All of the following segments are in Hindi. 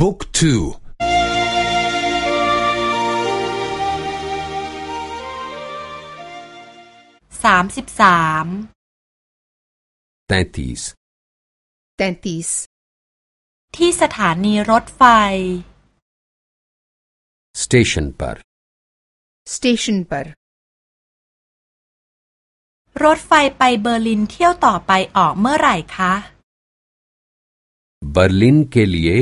บุ๊กทูสามสิบสาม तैतीस 33 ที่สถานีรถไฟ स्टेशन पर स्टेशन पर รถไฟไปเบอร์ลินเที่ยวต่อไปออกเมื่อไหร่คะ बर्लिन के लिए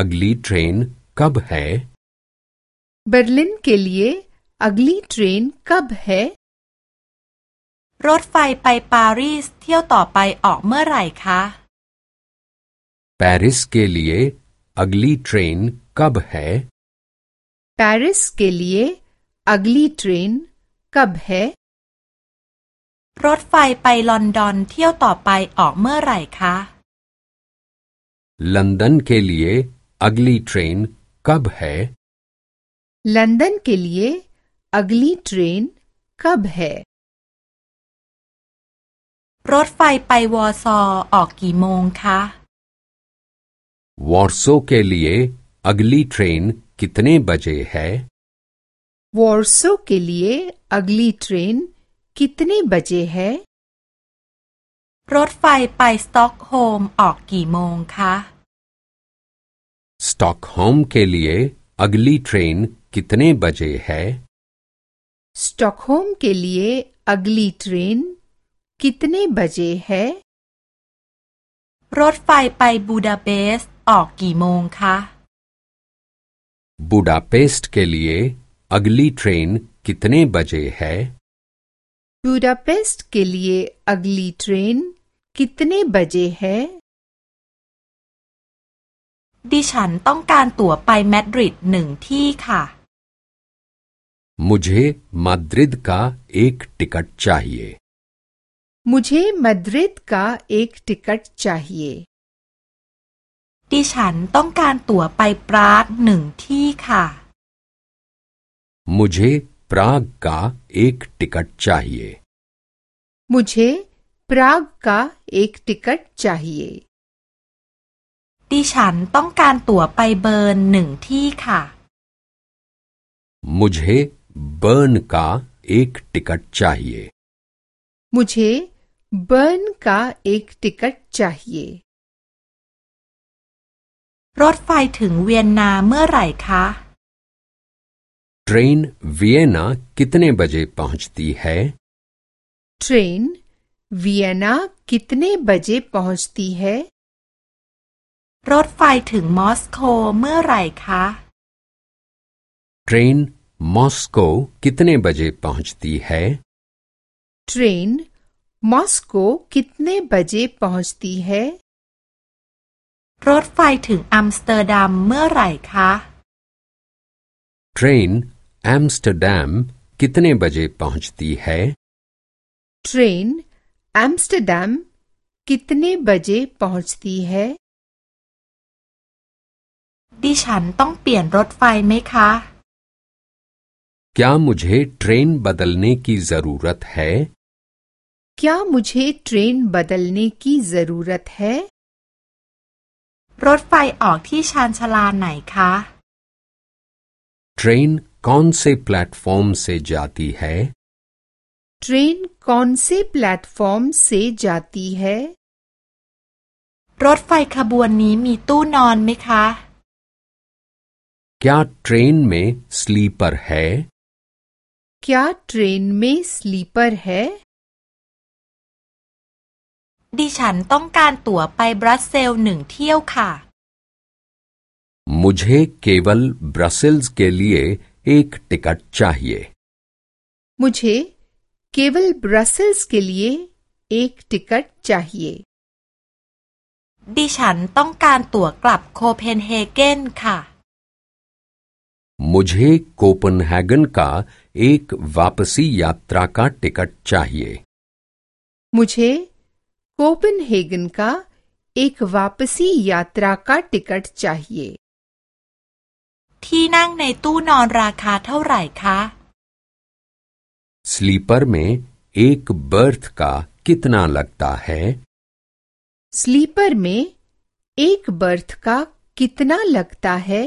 अगली ट्रेन कब है बर्लिन के लिए अगली ट्रेन कब है รถไฟไปปารีสเที่ยวต่อไปออกเมื่อไหร่คะ पेरिस के लिए अगली ट्रेन कब है पेरिस के लिए अगली ट्रेन कब है รถไฟไปลอนดอนเที่ยวต่อไปออกเมื่อไหร่คะ लंदन के लिए अगली ट्रेन कब है लंदन के लिए अगली ट्रेन कब है รถไฟไปวอร์ซอออกกี่โมงคะ वॉर्सो के लिए अगली ट्रेन कितने बजे है वॉर्सो के लिए अगली ट्रेन कितने बजे है รถไฟไปสต็อกโฮล์มออกกี่โมงคะ स्टॉकहोम के लिए अगली ट्रेन कितने बजे है स्टॉकहोम के लिए अगली ट्रेन कितने बजे है รถไฟไปบูดาเปสต์ออกกี่โมงคะ बुडापेस्ट के लिए अगली ट्रेन कितने बजे है बुडापेस्ट के लिए अगली ट्रेन कितने बजे है ดิฉันต้องการตั๋วไปมาดริดหนึ่งที่ค่ะ मुझे माद्रिद का एक टिकट चाहिए मुझे मद्रिद का एक टिकट चाहिए ดิฉันต้องการตั๋วไปปรากหนึ่งที่ค่ะ मुझे प्राग का एक टिकट चाहिए मुझे प्राग का एक टिकट चाहिए ดิฉันต้องการตั๋วไปเบิร์นหนึ่งที่ค่ะ मुझे बर्न का एक टिकट चाहिए मुझे बर्न का एक टिकट चाहिए รถไฟถึงเวียนนาเมื่อไหร่คะ ट्रेन वियना कितने बजे पहुंचती है ट्रेन वियना कितने बजे पहुंचती है รถไฟถึงมอสโกเมื่อไหร่คะ ट्रेन मॉस्को कितने बजे पहुंचती है ट्रेन मॉस्को कितने बजे पहुंचती है รถไฟถึงอัมสเตอร์ดัมเมื่อไหร่คะ ट्रेन एम्स्टरडैम कितने बजे पहुंचती है ट्रेन एम्स्टरडैम कितने बजे पहुंचती है ดิฉันต้องเปลี่ยนรถไฟไหมคะ क्या मुझे ट्रेन बदलने की जरूरत है क्या मुझे ट्रेन बदलने की जरूरत है รถไฟออกที่ชานชาลาไหนคะ ट्रेन कौन से प्लेटफॉर्म से जाती है ट्रेन कौन से प्लेटफॉर्म से जाती है รถไฟขบวนนี้มีตู้นอนไหมคะ क्या ट्रेन में स्लीपर है क्या ट्रेन में स्लीपर है ดิฉันต้องการตั๋วไปบรัสเซลหนึ่งเที่ยวค่ะ मुझे केवल ब्रसेल्स के लिए एक टिकट चाहिए मुझे केवल ब्रसेल्स के लिए एक टिकट चाहिए ดิฉันต้องการตั๋วกลับโคเพนเฮเกนค่ะ मुझे कोपनहैगन का एक वापसी यात्रा का टिकट चाहिए मुझे कोपनहेगन का एक वापसी यात्रा का टिकट चाहिए ที่นั่งในตู้นอนราคาเท่าไหร่คะ स्लीपर में एक बर्थ का कितना लगता है स्लीपर में एक बर्थ का कितना लगता है